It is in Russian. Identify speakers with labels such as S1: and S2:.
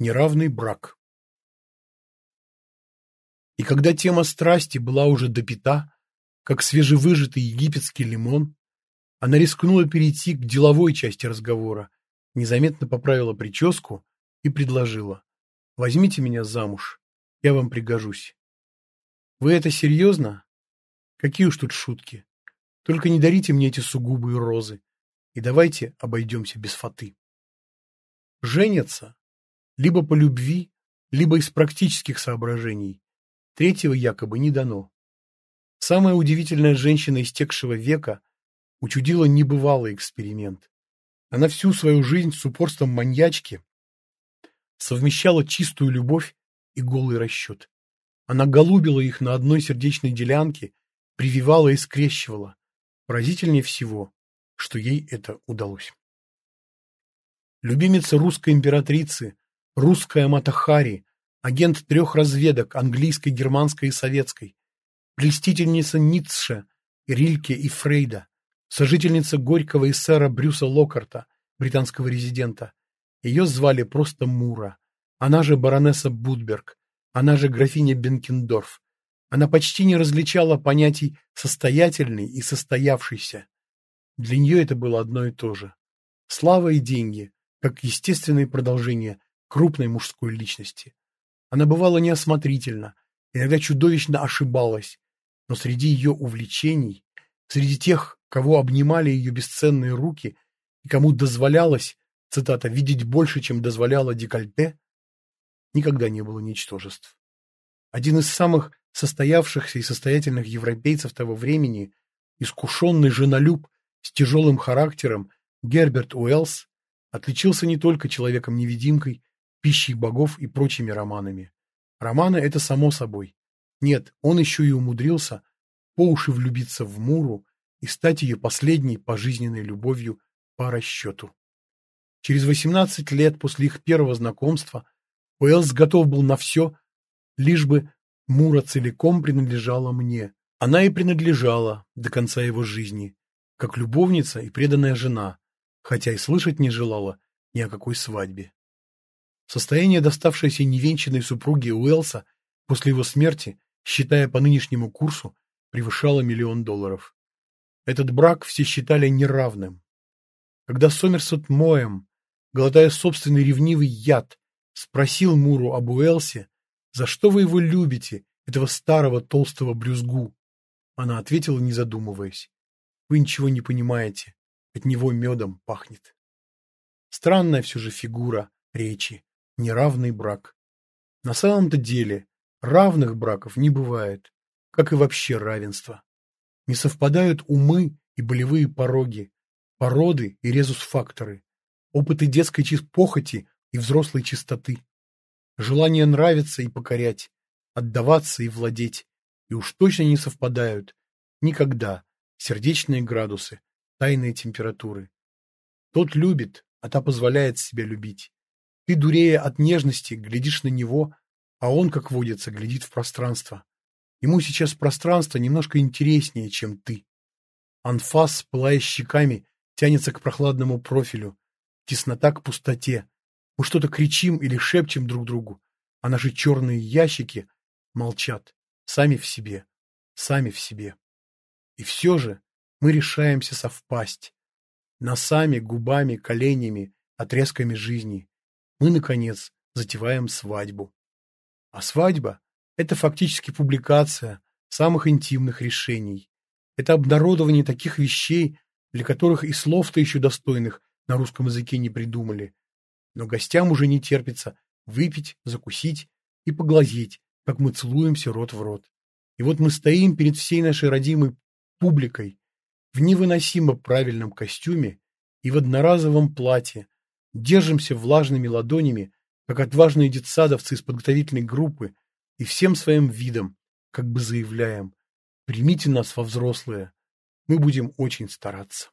S1: Неравный брак. И когда тема страсти была уже допита, как свежевыжатый египетский лимон, она рискнула перейти к деловой части разговора, незаметно поправила прическу и предложила. «Возьмите меня замуж, я вам пригожусь». «Вы это серьезно? Какие уж тут шутки. Только не дарите мне эти сугубые розы, и давайте обойдемся без фаты». Женятся либо по любви, либо из практических соображений. Третьего якобы не дано. Самая удивительная женщина истекшего века учудила небывалый эксперимент. Она всю свою жизнь с упорством маньячки совмещала чистую любовь и голый расчет. Она голубила их на одной сердечной делянке, прививала и скрещивала. Поразительнее всего, что ей это удалось. Любимица русской императрицы, русская Матахари, агент трех разведок, английской, германской и советской, блестительница Ницше, Рильке и Фрейда, сожительница Горького и сэра Брюса Локарта, британского резидента. Ее звали просто Мура, она же баронесса Будберг, она же графиня Бенкендорф. Она почти не различала понятий «состоятельный» и «состоявшийся». Для нее это было одно и то же. Слава и деньги, как естественное продолжение крупной мужской личности. Она бывала неосмотрительна, иногда чудовищно ошибалась, но среди ее увлечений, среди тех, кого обнимали ее бесценные руки и кому дозволялось, цитата, «видеть больше, чем дозволяло декольте», никогда не было ничтожеств. Один из самых состоявшихся и состоятельных европейцев того времени, искушенный женолюб с тяжелым характером Герберт Уэллс, отличился не только человеком-невидимкой, пищей богов и прочими романами. Романы — это само собой. Нет, он еще и умудрился по уши влюбиться в Муру и стать ее последней пожизненной любовью по расчету. Через 18 лет после их первого знакомства Уэллс готов был на все, лишь бы Мура целиком принадлежала мне. Она и принадлежала до конца его жизни, как любовница и преданная жена, хотя и слышать не желала ни о какой свадьбе. Состояние, доставшееся невенчанной супруге Уэлса после его смерти, считая по нынешнему курсу, превышало миллион долларов. Этот брак все считали неравным. Когда Сомерсет Моэм, глотая собственный ревнивый яд, спросил Муру об Уэлсе, за что вы его любите, этого старого толстого брюзгу, она ответила, не задумываясь. Вы ничего не понимаете, от него медом пахнет. Странная все же фигура речи, неравный брак. На самом-то деле равных браков не бывает, как и вообще равенство. Не совпадают умы и болевые пороги, породы и резус-факторы, опыты детской похоти и взрослой чистоты, желание нравиться и покорять, отдаваться и владеть, и уж точно не совпадают никогда сердечные градусы, тайные температуры. Тот любит, а та позволяет себя любить. Ты, дурея от нежности, глядишь на него, а он, как водится, глядит в пространство. Ему сейчас пространство немножко интереснее, чем ты. Анфас, пылая щеками, тянется к прохладному профилю. Теснота к пустоте. Мы что-то кричим или шепчем друг другу, а наши черные ящики молчат, сами в себе, сами в себе. И все же мы решаемся совпасть. Носами, губами, коленями, отрезками жизни мы, наконец, затеваем свадьбу. А свадьба – это фактически публикация самых интимных решений. Это обнародование таких вещей, для которых и слов-то еще достойных на русском языке не придумали. Но гостям уже не терпится выпить, закусить и поглазеть, как мы целуемся рот в рот. И вот мы стоим перед всей нашей родимой публикой в невыносимо правильном костюме и в одноразовом платье, Держимся влажными ладонями, как отважные детсадовцы из подготовительной группы, и всем своим видом, как бы заявляем, примите нас во взрослые, мы будем очень стараться.